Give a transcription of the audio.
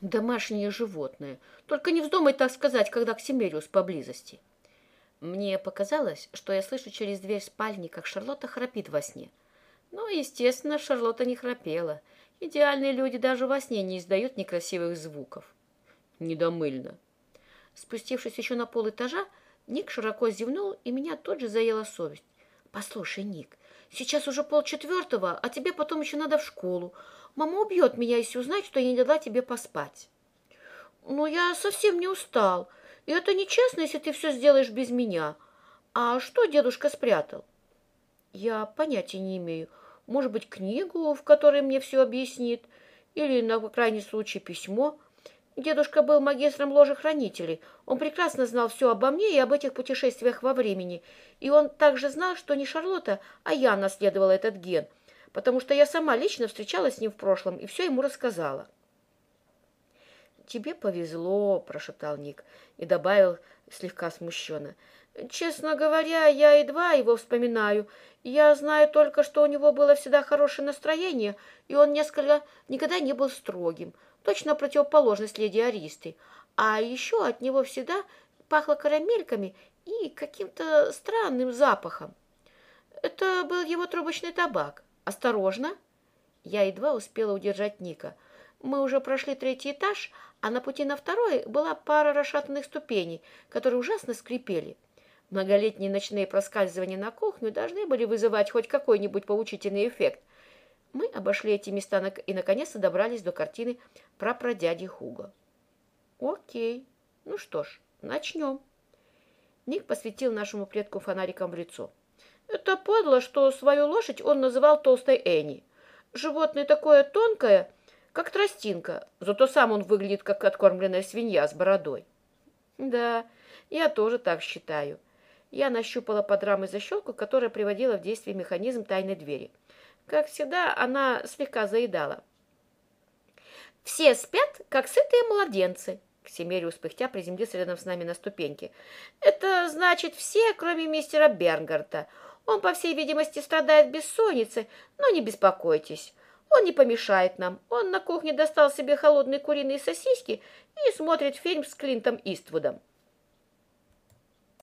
Домашнее животное. Только не вздумай так сказать, когда Ксимериус поблизости. Мне показалось, что я слышу через дверь спальни, как Шарлотта храпит во сне. Но, естественно, Шарлотта не храпела. Идеальные люди даже во сне не издают некрасивых звуков. Недомыльно. Спустившись еще на пол этажа, Ник широко зевнул, и меня тут же заела совесть. «Послушай, Ник, сейчас уже полчетвертого, а тебе потом еще надо в школу. Мама убьет меня, если узнает, что я не дала тебе поспать». «Но я совсем не устал, и это нечестно, если ты все сделаешь без меня. А что дедушка спрятал?» «Я понятия не имею. Может быть, книгу, в которой мне все объяснит, или, на крайний случай, письмо». Дедушка был магистром ложи хранителей. Он прекрасно знал все обо мне и об этих путешествиях во времени. И он также знал, что не Шарлотта, а я наследовала этот ген, потому что я сама лично встречалась с ним в прошлом и все ему рассказала. «Тебе повезло», – прошептал Ник и добавил слегка смущенно. «Честно говоря, я едва его вспоминаю. Я знаю только, что у него было всегда хорошее настроение, и он несколько никогда не был строгим» точно противоположность леди Аристы. А еще от него всегда пахло карамельками и каким-то странным запахом. Это был его трубочный табак. Осторожно! Я едва успела удержать Ника. Мы уже прошли третий этаж, а на пути на второй была пара расшатанных ступеней, которые ужасно скрипели. Многолетние ночные проскальзывания на кухню должны были вызывать хоть какой-нибудь поучительный эффект. Мы обошли эти места и, наконец-то, добрались до картины про прадяди Хуга. Окей, ну что ж, начнем. Ник посветил нашему предку фонариком в лицо. Это подло, что свою лошадь он называл толстой Энни. Животное такое тонкое, как тростинка, зато сам он выглядит, как откормленная свинья с бородой. Да, я тоже так считаю. Я нащупала под рамой защелку, которая приводила в действие механизм тайной двери. Как всегда, она слегка заедала. «Все спят, как сытые младенцы», Ксимериус пыхтя приземлился рядом с нами на ступеньке. «Это значит все, кроме мистера Бернгарта. Он, по всей видимости, страдает бессонницей, но не беспокойтесь. Он не помешает нам. Он на кухне достал себе холодные куриные сосиски и смотрит фильм с Клинтом Иствудом».